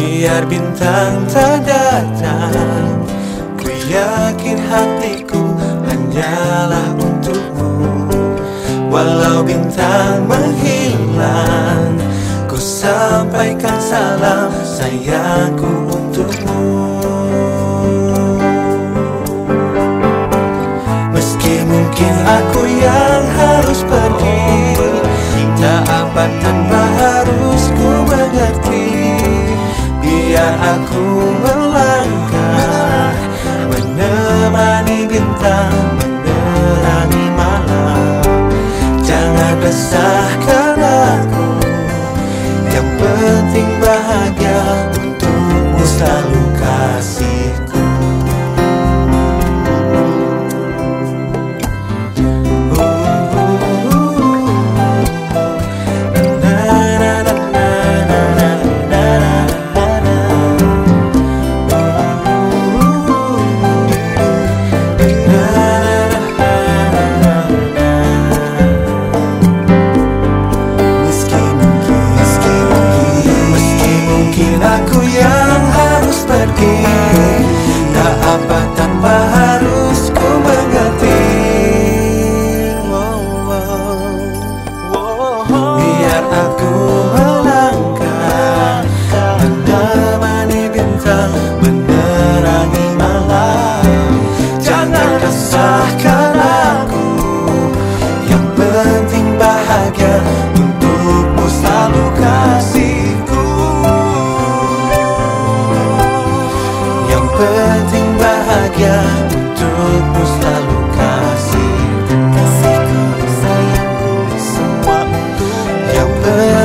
Biar bintang tak datang Ku yakin hatiku hanyalah untukmu. Walau bintang menghilang Ku sampaikan salam sayangku untukmu. Meski mungkin aku yang harus pergi Tak apa-apa aku untukmu selalu kasihku. Yang penting bahagia untukmu selalu kasihku. Kasihku semua untuk yang penting